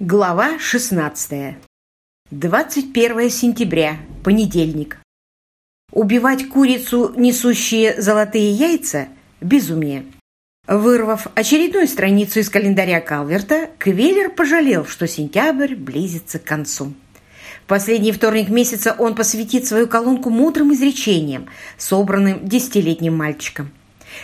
Глава 16. 21 сентября. Понедельник. Убивать курицу, несущие золотые яйца – безумие. Вырвав очередную страницу из календаря Калверта, Квиллер пожалел, что сентябрь близится к концу. В последний вторник месяца он посвятит свою колонку мудрым изречениям, собранным десятилетним мальчиком.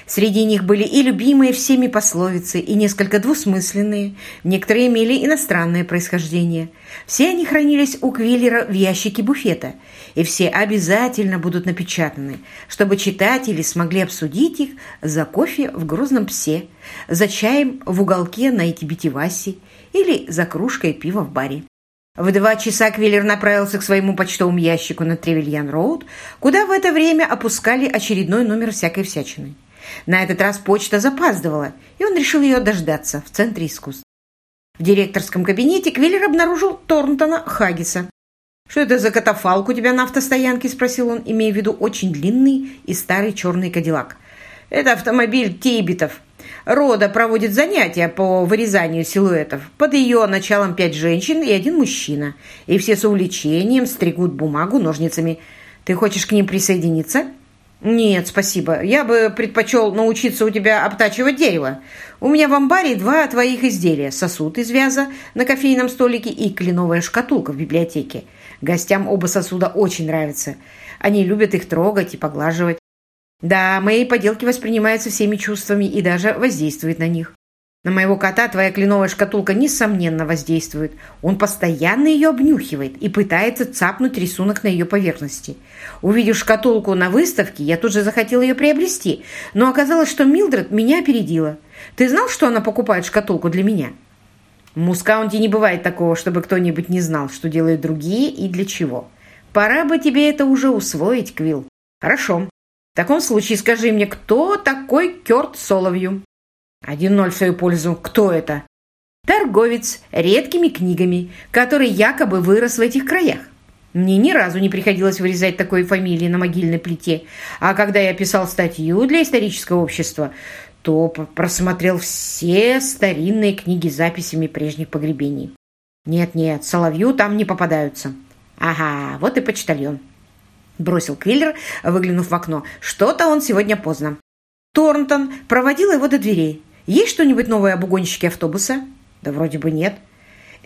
Среди них были и любимые всеми пословицы, и несколько двусмысленные, некоторые имели иностранное происхождение. Все они хранились у Квиллера в ящике буфета, и все обязательно будут напечатаны, чтобы читатели смогли обсудить их за кофе в «Грозном псе», за чаем в уголке на Этибетивасе или за кружкой пива в баре. В два часа Квиллер направился к своему почтовому ящику на Тревельян-Роуд, куда в это время опускали очередной номер всякой всячины. На этот раз почта запаздывала, и он решил ее дождаться в Центре искусств. В директорском кабинете Квиллер обнаружил Торнтона Хаггиса. «Что это за катафалк у тебя на автостоянке?» – спросил он, имея в виду очень длинный и старый черный кадиллак. «Это автомобиль Тейбитов. Рода проводит занятия по вырезанию силуэтов. Под ее началом пять женщин и один мужчина. И все с увлечением стригут бумагу ножницами. Ты хочешь к ним присоединиться?» «Нет, спасибо. Я бы предпочел научиться у тебя обтачивать дерево. У меня в амбаре два твоих изделия. Сосуд из вяза на кофейном столике и кленовая шкатулка в библиотеке. Гостям оба сосуда очень нравятся. Они любят их трогать и поглаживать. Да, мои поделки воспринимаются всеми чувствами и даже воздействуют на них. На моего кота твоя кленовая шкатулка несомненно воздействует. Он постоянно ее обнюхивает и пытается цапнуть рисунок на ее поверхности. Увидев шкатулку на выставке, я тут же захотела ее приобрести, но оказалось, что Милдред меня опередила. Ты знал, что она покупает шкатулку для меня? В Мускаунте не бывает такого, чтобы кто-нибудь не знал, что делают другие и для чего. Пора бы тебе это уже усвоить, Квилл. Хорошо. В таком случае скажи мне, кто такой Кёрт Соловью? Один ноль в свою пользу. Кто это? Торговец редкими книгами, который якобы вырос в этих краях. Мне ни разу не приходилось вырезать такой фамилии на могильной плите. А когда я писал статью для исторического общества, то просмотрел все старинные книги с записями прежних погребений. Нет-нет, Соловью там не попадаются. Ага, вот и почтальон. Бросил Квиллер, выглянув в окно. Что-то он сегодня поздно. Торнтон проводил его до дверей. Есть что-нибудь новое об угонщике автобуса? Да вроде бы нет.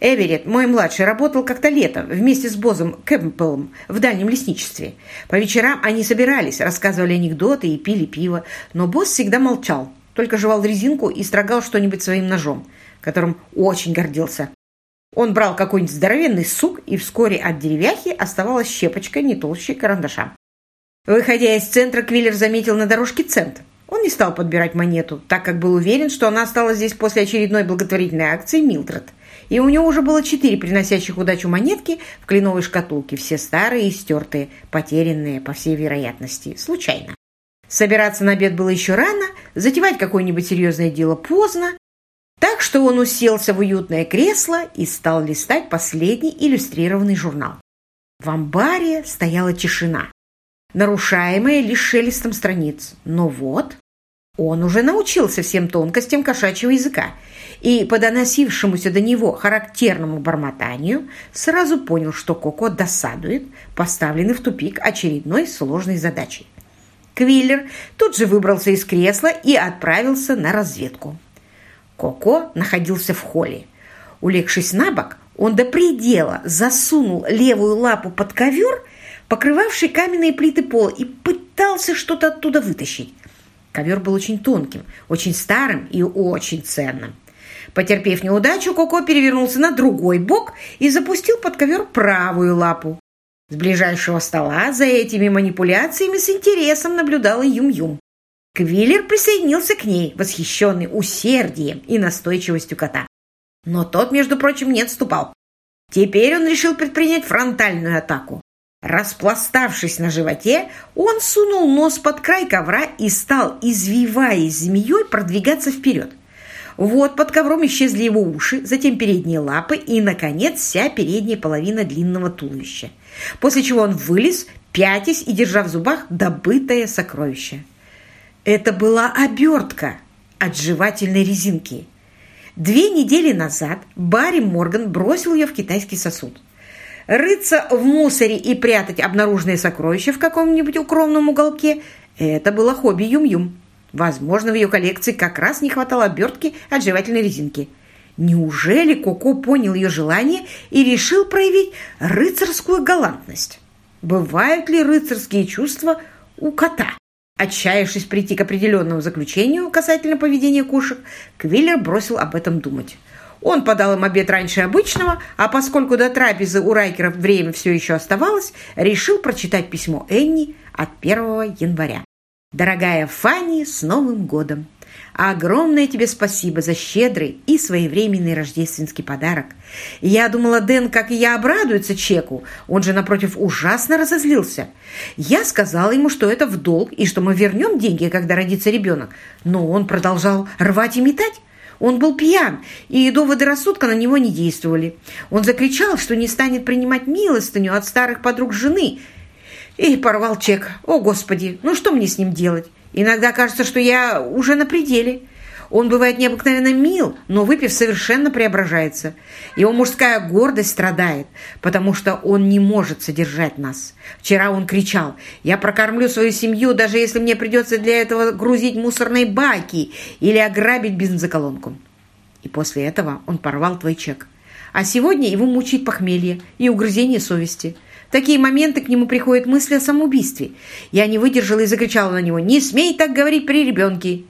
Эверетт, мой младший, работал как-то летом вместе с Бозом Кэмпбеллом в дальнем лесничестве. По вечерам они собирались, рассказывали анекдоты и пили пиво, но Босс всегда молчал, только жевал резинку и строгал что-нибудь своим ножом, которым очень гордился. Он брал какой-нибудь здоровенный сук, и вскоре от деревяхи оставалась щепочка не толще карандаша. Выходя из центра, Квиллер заметил на дорожке центр. Он не стал подбирать монету, так как был уверен, что она осталась здесь после очередной благотворительной акции Милдред. И у него уже было четыре приносящих удачу монетки в кленовой шкатулке, все старые и стертые, потерянные, по всей вероятности, случайно. Собираться на обед было еще рано, затевать какое-нибудь серьезное дело поздно, так что он уселся в уютное кресло и стал листать последний иллюстрированный журнал. В амбаре стояла тишина нарушаемое лишь шелестом страниц. Но вот, он уже научился всем тонкостям кошачьего языка и по доносившемуся до него характерному бормотанию сразу понял, что Коко досадует, поставленный в тупик очередной сложной задачей. Квиллер тут же выбрался из кресла и отправился на разведку. Коко находился в холле. Улегшись на бок, он до предела засунул левую лапу под ковер покрывавший каменные плиты пола, и пытался что-то оттуда вытащить. Ковер был очень тонким, очень старым и очень ценным. Потерпев неудачу, Коко перевернулся на другой бок и запустил под ковер правую лапу. С ближайшего стола за этими манипуляциями с интересом наблюдала Юм-Юм. Квиллер присоединился к ней, восхищенный усердием и настойчивостью кота. Но тот, между прочим, не отступал. Теперь он решил предпринять фронтальную атаку. Распластавшись на животе, он сунул нос под край ковра и стал, извиваясь змеей, продвигаться вперед. Вот под ковром исчезли его уши, затем передние лапы и, наконец, вся передняя половина длинного туловища. После чего он вылез, пятясь и держа в зубах добытое сокровище. Это была обертка от жевательной резинки. Две недели назад Барри Морган бросил ее в китайский сосуд. Рыться в мусоре и прятать обнаруженные сокровища в каком-нибудь укромном уголке – это было хобби Юм-Юм. Возможно, в ее коллекции как раз не хватало обертки от жевательной резинки. Неужели Коко понял ее желание и решил проявить рыцарскую галантность? Бывают ли рыцарские чувства у кота? Отчаявшись прийти к определенному заключению касательно поведения кошек, Квиллер бросил об этом думать. Он подал им обед раньше обычного, а поскольку до трапезы у Райкеров время все еще оставалось, решил прочитать письмо Энни от 1 января. «Дорогая Фанни, с Новым годом! Огромное тебе спасибо за щедрый и своевременный рождественский подарок. Я думала, Дэн, как и я, обрадуется чеку. Он же, напротив, ужасно разозлился. Я сказала ему, что это в долг и что мы вернем деньги, когда родится ребенок. Но он продолжал рвать и метать. Он был пьян, и доводы рассудка на него не действовали. Он закричал, что не станет принимать милостыню от старых подруг жены, и порвал чек. О, Господи, ну что мне с ним делать? Иногда кажется, что я уже на пределе. Он бывает необыкновенно мил, но выпив совершенно преображается. Его мужская гордость страдает, потому что он не может содержать нас. Вчера он кричал, «Я прокормлю свою семью, даже если мне придется для этого грузить мусорные баки или ограбить бензоколонку». И после этого он порвал твой чек. А сегодня его мучает похмелье и угрызение совести – в такие моменты к нему приходят мысли о самоубийстве. Я не выдержала и закричала на него «Не смей так говорить при ребенке!»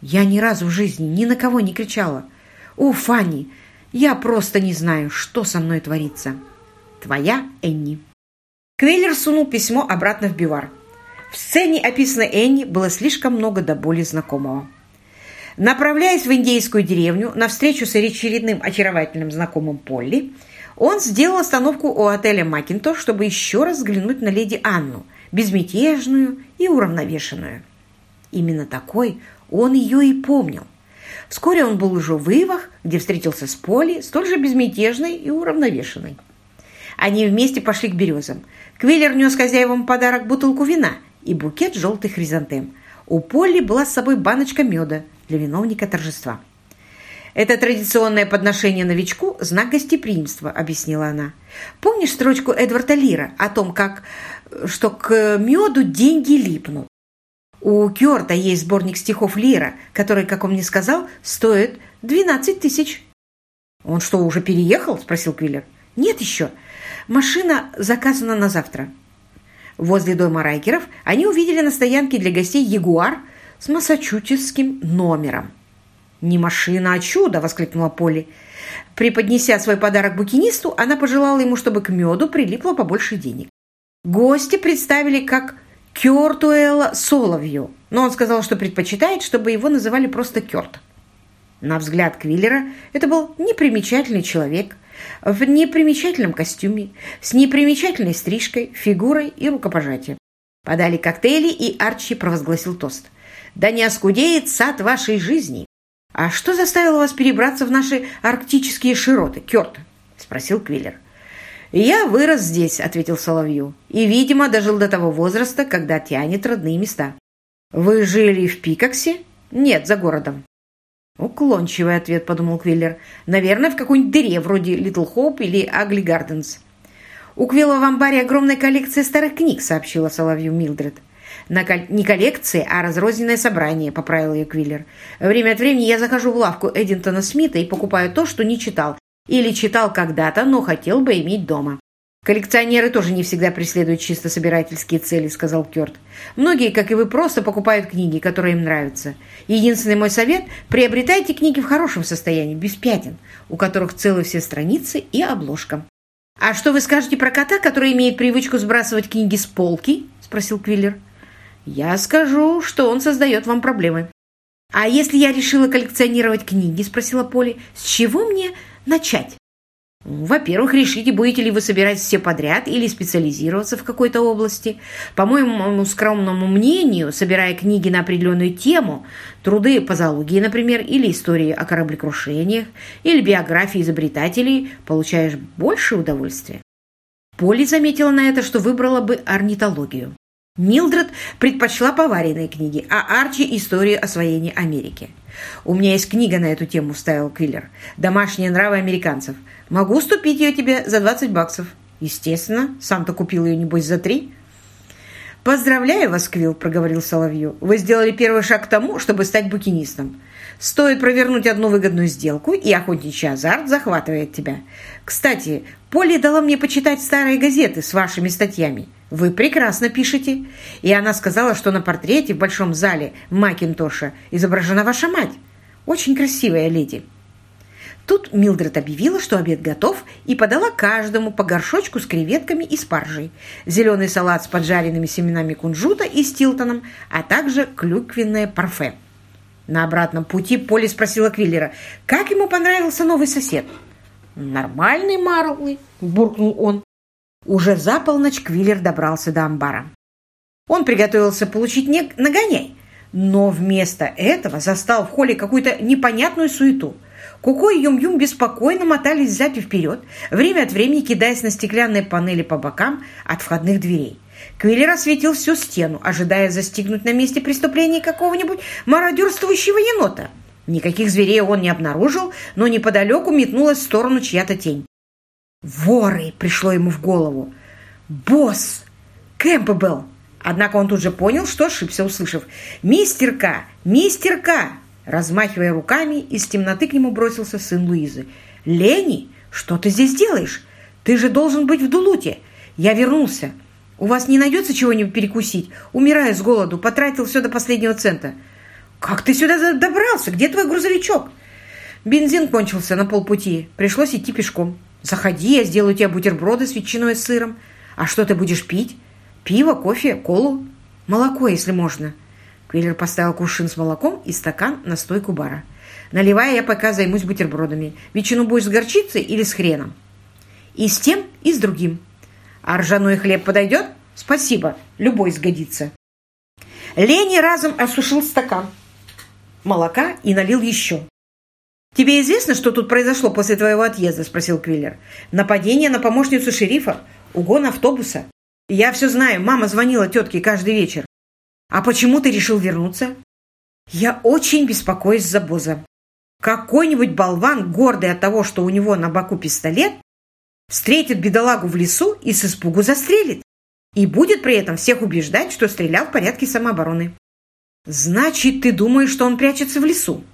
Я ни разу в жизни ни на кого не кричала. «О, Фанни, я просто не знаю, что со мной творится!» Твоя Энни. Квейлер сунул письмо обратно в бивар. В сцене, описанной Энни, было слишком много до боли знакомого. Направляясь в индейскую деревню на встречу с очередным очаровательным знакомым Полли, он сделал остановку у отеля «Макинтош», чтобы еще раз взглянуть на леди Анну, безмятежную и уравновешенную. Именно такой он ее и помнил. Вскоре он был уже в Ивах, где встретился с Полей, столь же безмятежной и уравновешенной. Они вместе пошли к березам. Квиллер нес хозяевам подарок бутылку вина и букет желтых хризантем. У Полли была с собой баночка меда для виновника торжества. «Это традиционное подношение новичку – знак гостеприимства», – объяснила она. «Помнишь строчку Эдварда Лира о том, как, что к меду деньги липнут? У Кёрта есть сборник стихов Лира, который, как он мне сказал, стоит 12 тысяч». «Он что, уже переехал?» – спросил Квиллер. «Нет еще. Машина заказана на завтра». Возле дома Райкеров они увидели на стоянке для гостей «Ягуар» с массачусетским номером. «Не машина, а чудо!» – воскликнула Полли. Преподнеся свой подарок букинисту, она пожелала ему, чтобы к меду прилипло побольше денег. Гости представили как Кёртуэла Соловью, но он сказал, что предпочитает, чтобы его называли просто Кёрт. На взгляд Квиллера это был непримечательный человек в непримечательном костюме, с непримечательной стрижкой, фигурой и рукопожатием. Подали коктейли, и Арчи провозгласил тост. «Да не оскудеет сад вашей жизни!» «А что заставило вас перебраться в наши арктические широты, Кёрт?» – спросил Квиллер. «Я вырос здесь», – ответил Соловью, «и, видимо, дожил до того возраста, когда тянет родные места». «Вы жили в Пикаксе?» «Нет, за городом». «Уклончивый ответ», – подумал Квиллер. «Наверное, в какой-нибудь дыре, вроде Литл Хоуп или Агли Гарденс». «У Квилла в амбаре огромная коллекция старых книг», – сообщила Соловью Милдред. На, не коллекции, а разрозненное собрание, поправил ее Квиллер. Время от времени я захожу в лавку Эдинтона Смита и покупаю то, что не читал. Или читал когда-то, но хотел бы иметь дома. «Коллекционеры тоже не всегда преследуют чисто собирательские цели», — сказал Кёрт. «Многие, как и вы, просто покупают книги, которые им нравятся. Единственный мой совет — приобретайте книги в хорошем состоянии, без пятен, у которых целы все страницы и обложка». «А что вы скажете про кота, который имеет привычку сбрасывать книги с полки?» — спросил Квиллер. Я скажу, что он создает вам проблемы. А если я решила коллекционировать книги, спросила Поли, с чего мне начать? Во-первых, решите, будете ли вы собирать все подряд или специализироваться в какой-то области. По моему скромному мнению, собирая книги на определенную тему, труды по зоологии, например, или истории о кораблекрушениях, или биографии изобретателей, получаешь больше удовольствия. Поли заметила на это, что выбрала бы орнитологию. Милдред предпочла поваренные книги, а Арчи – историю освоения Америки. «У меня есть книга на эту тему», — вставил Квиллер. «Домашние нравы американцев. Могу уступить ее тебе за 20 баксов». «Естественно. Сам-то купил ее, небось, за три». «Поздравляю вас, Квилл», — проговорил Соловью. «Вы сделали первый шаг к тому, чтобы стать букинистом. Стоит провернуть одну выгодную сделку, и охотничий азарт захватывает тебя. Кстати, Полли дала мне почитать старые газеты с вашими статьями. Вы прекрасно пишете. И она сказала, что на портрете в большом зале Макинтоша изображена ваша мать. Очень красивая леди. Тут Милдред объявила, что обед готов, и подала каждому по горшочку с креветками и спаржей, зеленый салат с поджаренными семенами кунжута и стилтоном, а также клюквенное парфе. На обратном пути Поли спросила Квиллера, как ему понравился новый сосед. «Нормальный Марлы», — буркнул он. Уже за полночь Квиллер добрался до амбара. Он приготовился получить нагоняй, но вместо этого застал в холле какую-то непонятную суету. Куко и Юм-Юм беспокойно мотались сзади вперед, время от времени кидаясь на стеклянные панели по бокам от входных дверей. Квиллер осветил всю стену, ожидая застигнуть на месте преступления какого-нибудь мародерствующего енота. Никаких зверей он не обнаружил, но неподалеку метнулась в сторону чья-то тень. «Воры!» — пришло ему в голову. «Босс! Кэмпбелл!» Однако он тут же понял, что ошибся, услышав «Мистер К! Мистер К!» Размахивая руками, из темноты к нему бросился сын Луизы. «Лени, что ты здесь делаешь? Ты же должен быть в Дулуте. Я вернулся. У вас не найдется чего-нибудь перекусить? Умираю с голоду, потратил все до последнего цента». «Как ты сюда добрался? Где твой грузовичок?» «Бензин кончился на полпути. Пришлось идти пешком». Заходи, я сделаю тебе бутерброды с ветчиной и сыром. А что ты будешь пить? Пиво, кофе, колу? Молоко, если можно. Квиллер поставил кувшин с молоком и стакан на стойку бара. Наливая, я пока займусь бутербродами. Ветчину будешь с горчицей или с хреном? И с тем, и с другим. А ржаной хлеб подойдет? Спасибо, любой сгодится. Лени разом осушил стакан молока и налил еще. «Тебе известно, что тут произошло после твоего отъезда?» – спросил Квиллер. «Нападение на помощницу шерифа, угон автобуса. Я все знаю, мама звонила тетке каждый вечер. А почему ты решил вернуться?» «Я очень беспокоюсь за Боза. Какой-нибудь болван, гордый от того, что у него на боку пистолет, встретит бедолагу в лесу и с испугу застрелит. И будет при этом всех убеждать, что стрелял в порядке самообороны. Значит, ты думаешь, что он прячется в лесу?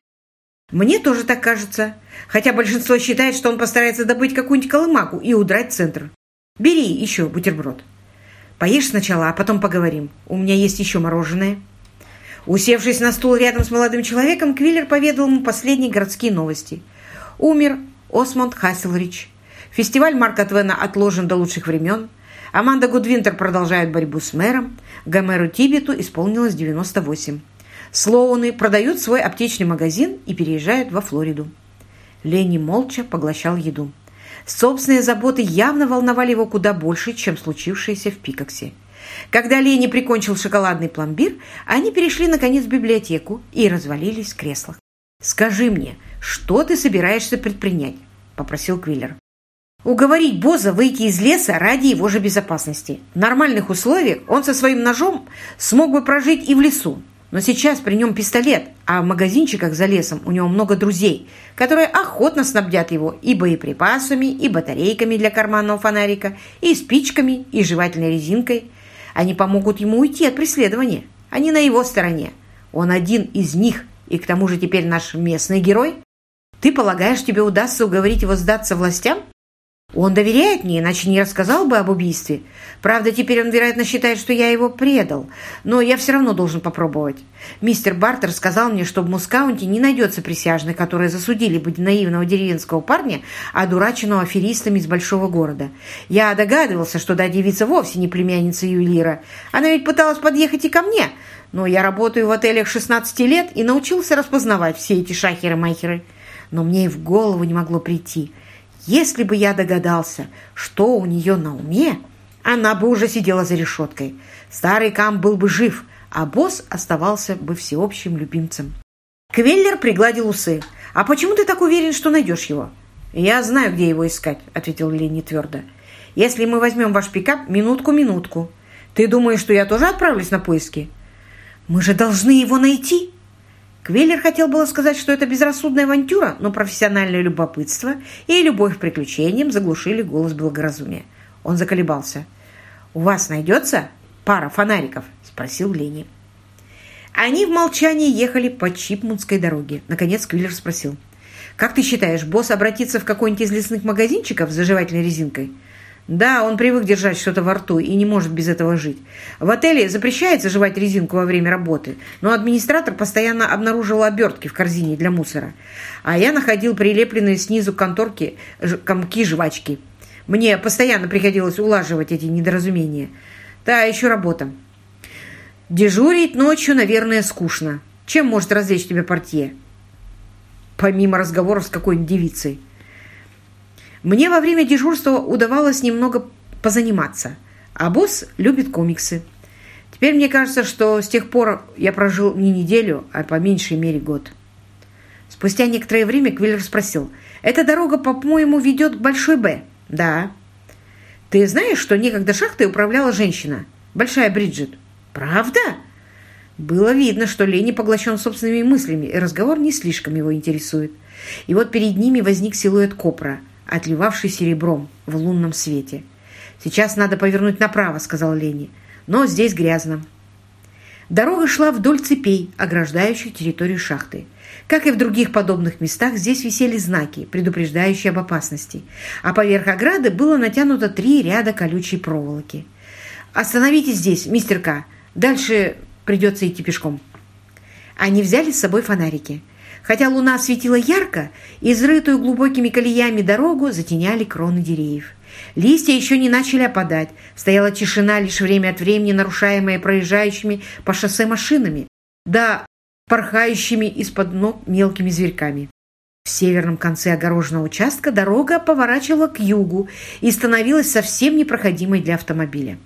Мне тоже так кажется. Хотя большинство считает, что он постарается добыть какую-нибудь колымаку и удрать в центр. Бери еще бутерброд. Поешь сначала, а потом поговорим. У меня есть еще мороженое. Усевшись на стул рядом с молодым человеком, Квиллер поведал ему последние городские новости. Умер Осмонд Хасселрич. Фестиваль Марка Твена отложен до лучших времен. Аманда Гудвинтер продолжает борьбу с мэром. Гомеру Тибету исполнилось 98. Слоуны продают свой аптечный магазин и переезжают во Флориду. Ленни молча поглощал еду. Собственные заботы явно волновали его куда больше, чем случившееся в Пикоксе. Когда Ленни прикончил шоколадный пломбир, они перешли, наконец, в библиотеку и развалились в креслах. «Скажи мне, что ты собираешься предпринять?» – попросил Квиллер. «Уговорить Боза выйти из леса ради его же безопасности. В нормальных условиях он со своим ножом смог бы прожить и в лесу, но сейчас при нем пистолет, а в магазинчиках за лесом у него много друзей, которые охотно снабдят его и боеприпасами, и батарейками для карманного фонарика, и спичками, и жевательной резинкой. Они помогут ему уйти от преследования. Они на его стороне. Он один из них, и к тому же теперь наш местный герой. Ты полагаешь, тебе удастся уговорить его сдаться властям? Он доверяет мне, иначе не рассказал бы об убийстве. Правда, теперь он, вероятно, считает, что я его предал. Но я все равно должен попробовать. Мистер Бартер сказал мне, что в Мускаунте не найдется присяжных, которые засудили бы наивного деревенского парня, одураченного аферистами из большого города. Я догадывался, что да девица вовсе не племянница ювелира. Она ведь пыталась подъехать и ко мне. Но я работаю в отелях 16 лет и научился распознавать все эти шахеры-махеры. Но мне и в голову не могло прийти – если бы я догадался, что у нее на уме, она бы уже сидела за решеткой. Старый Кам был бы жив, а босс оставался бы всеобщим любимцем. Квеллер пригладил усы. «А почему ты так уверен, что найдешь его?» «Я знаю, где его искать», — ответил Ленни твердо. «Если мы возьмем ваш пикап, минутку-минутку. Ты думаешь, что я тоже отправлюсь на поиски?» «Мы же должны его найти!» Квеллер хотел было сказать, что это безрассудная авантюра, но профессиональное любопытство и любовь к приключениям заглушили голос благоразумия. Он заколебался. «У вас найдется пара фонариков?» – спросил Лени. Они в молчании ехали по Чипмунской дороге. Наконец Квиллер спросил. «Как ты считаешь, босс обратится в какой-нибудь из лесных магазинчиков с заживательной резинкой?» Да, он привык держать что-то во рту и не может без этого жить. В отеле запрещается жевать резинку во время работы, но администратор постоянно обнаруживал обертки в корзине для мусора. А я находил прилепленные снизу к конторке комки жвачки. Мне постоянно приходилось улаживать эти недоразумения. Да, еще работа. Дежурить ночью, наверное, скучно. Чем может развлечь тебя портье? Помимо разговоров с какой-нибудь девицей. Мне во время дежурства удавалось немного позаниматься, а босс любит комиксы. Теперь мне кажется, что с тех пор я прожил не неделю, а по меньшей мере год. Спустя некоторое время Квиллер спросил, «Эта дорога, по-моему, ведет к Большой Б?» «Да». «Ты знаешь, что некогда шахтой управляла женщина? Большая Бриджит?» «Правда?» Было видно, что Лени поглощен собственными мыслями, и разговор не слишком его интересует. И вот перед ними возник силуэт Копра – отливавший серебром в лунном свете. «Сейчас надо повернуть направо», — сказал Лени. «Но здесь грязно». Дорога шла вдоль цепей, ограждающих территорию шахты. Как и в других подобных местах, здесь висели знаки, предупреждающие об опасности, а поверх ограды было натянуто три ряда колючей проволоки. «Остановитесь здесь, мистер К. Дальше придется идти пешком». Они взяли с собой фонарики. Хотя луна светила ярко, изрытую глубокими колеями дорогу затеняли кроны деревьев. Листья еще не начали опадать, стояла тишина, лишь время от времени нарушаемая проезжающими по шоссе машинами, да порхающими из-под ног мелкими зверьками. В северном конце огороженного участка дорога поворачивала к югу и становилась совсем непроходимой для автомобиля.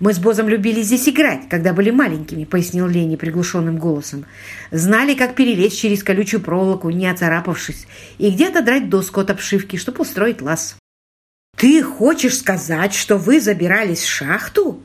«Мы с Бозом любили здесь играть, когда были маленькими», — пояснил Лени приглушенным голосом. «Знали, как перелезть через колючую проволоку, не оцарапавшись, и где-то драть доску от обшивки, чтобы устроить лаз». «Ты хочешь сказать, что вы забирались в шахту?»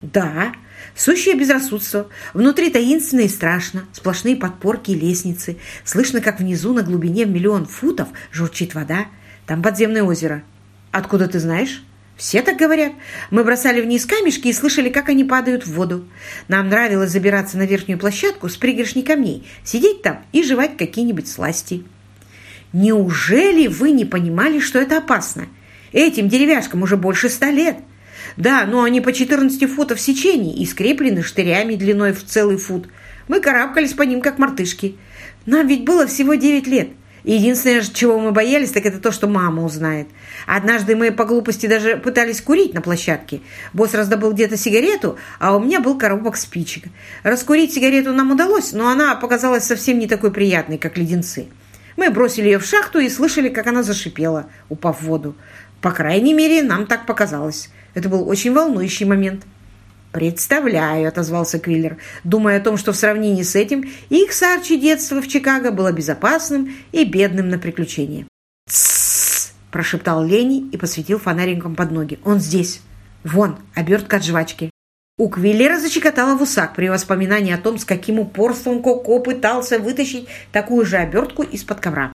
«Да, сущее безрассудство. Внутри таинственно и страшно, сплошные подпорки и лестницы. Слышно, как внизу на глубине в миллион футов журчит вода. Там подземное озеро. Откуда ты знаешь?» Все так говорят. Мы бросали вниз камешки и слышали, как они падают в воду. Нам нравилось забираться на верхнюю площадку с пригоршней камней, сидеть там и жевать какие-нибудь сласти. Неужели вы не понимали, что это опасно? Этим деревяшкам уже больше ста лет. Да, но они по 14 футов в сечении и скреплены штырями длиной в целый фут. Мы карабкались по ним, как мартышки. Нам ведь было всего 9 лет. Единственное, чего мы боялись, так это то, что мама узнает. Однажды мы по глупости даже пытались курить на площадке. Босс раздобыл где-то сигарету, а у меня был коробок спичек. Раскурить сигарету нам удалось, но она показалась совсем не такой приятной, как леденцы. Мы бросили ее в шахту и слышали, как она зашипела, упав в воду. По крайней мере, нам так показалось. Это был очень волнующий момент. «Представляю», — отозвался Квиллер, думая о том, что в сравнении с этим их с Арчи детство в Чикаго было безопасным и бедным на приключения. «Тссс!» – прошептал Лени и посветил фонариком под ноги. «Он здесь! Вон, обертка от жвачки!» У Квиллера зачекотала в усах при воспоминании о том, с каким упорством Коко пытался вытащить такую же обертку из-под ковра.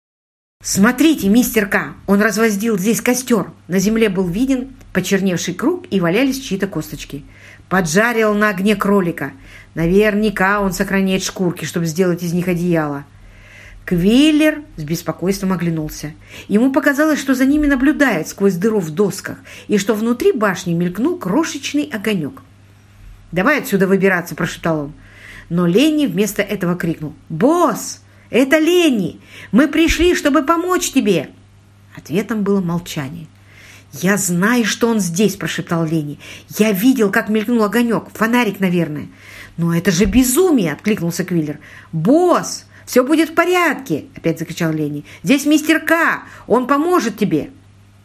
«Смотрите, мистер К! Он развоздил здесь костер!» На земле был виден почерневший круг и валялись чьи-то косточки. Поджарил на огне кролика. Наверняка он сохраняет шкурки, чтобы сделать из них одеяло. Квиллер с беспокойством оглянулся. Ему показалось, что за ними наблюдает сквозь дыру в досках, и что внутри башни мелькнул крошечный огонек. «Давай отсюда выбираться!» – прошептал он. Но Ленни вместо этого крикнул. «Босс! Это Ленни! Мы пришли, чтобы помочь тебе!» Ответом было молчание. «Я знаю, что он здесь!» – прошептал Лени. «Я видел, как мелькнул огонек. Фонарик, наверное». «Но это же безумие!» – откликнулся Квиллер. «Босс! Все будет в порядке!» – опять закричал Лени. «Здесь мистер К! Он поможет тебе!»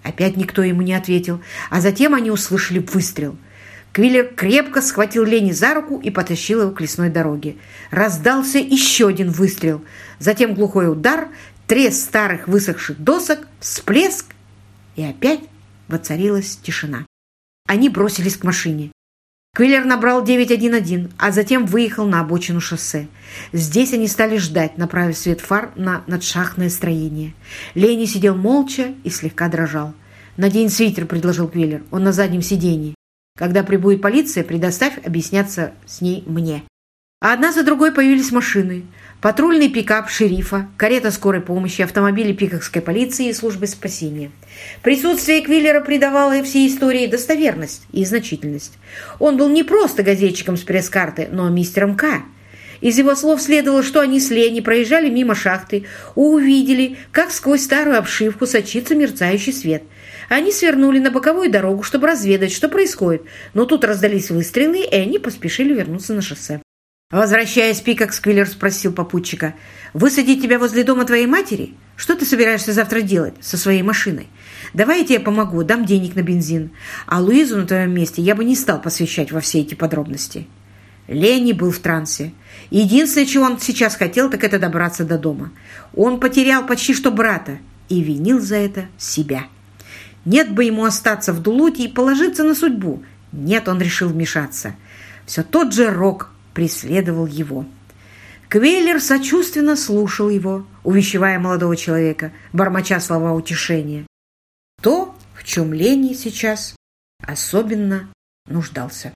Опять никто ему не ответил, а затем они услышали выстрел. Квиллер крепко схватил Лени за руку и потащил его к лесной дороге. Раздался еще один выстрел. Затем глухой удар, треск старых высохших досок, всплеск и опять воцарилась тишина. Они бросились к машине. Квиллер набрал 911, а затем выехал на обочину шоссе. Здесь они стали ждать, направив свет фар на надшахтное строение. Лени сидел молча и слегка дрожал. «Надень свитер», — предложил Квиллер. «Он на заднем сидении. Когда прибудет полиция, предоставь объясняться с ней мне». А одна за другой появились машины. Патрульный пикап шерифа, карета скорой помощи, автомобили пикокской полиции и службы спасения. Присутствие Квиллера придавало всей истории достоверность и значительность. Он был не просто газетчиком с пресс-карты, но мистером К. Из его слов следовало, что они с Лени проезжали мимо шахты, увидели, как сквозь старую обшивку сочится мерцающий свет. Они свернули на боковую дорогу, чтобы разведать, что происходит, но тут раздались выстрелы, и они поспешили вернуться на шоссе. Возвращаясь, Пикок Сквиллер спросил попутчика, «Высадить тебя возле дома твоей матери? Что ты собираешься завтра делать со своей машиной? Давай я тебе помогу, дам денег на бензин. А Луизу на твоем месте я бы не стал посвящать во все эти подробности». Ленни был в трансе. Единственное, чего он сейчас хотел, так это добраться до дома. Он потерял почти что брата и винил за это себя. Нет бы ему остаться в Дулуте и положиться на судьбу. Нет, он решил вмешаться. Все тот же Рок преследовал его. Квейлер сочувственно слушал его, увещевая молодого человека, бормоча слова утешения. То, в чем Лени сейчас особенно нуждался.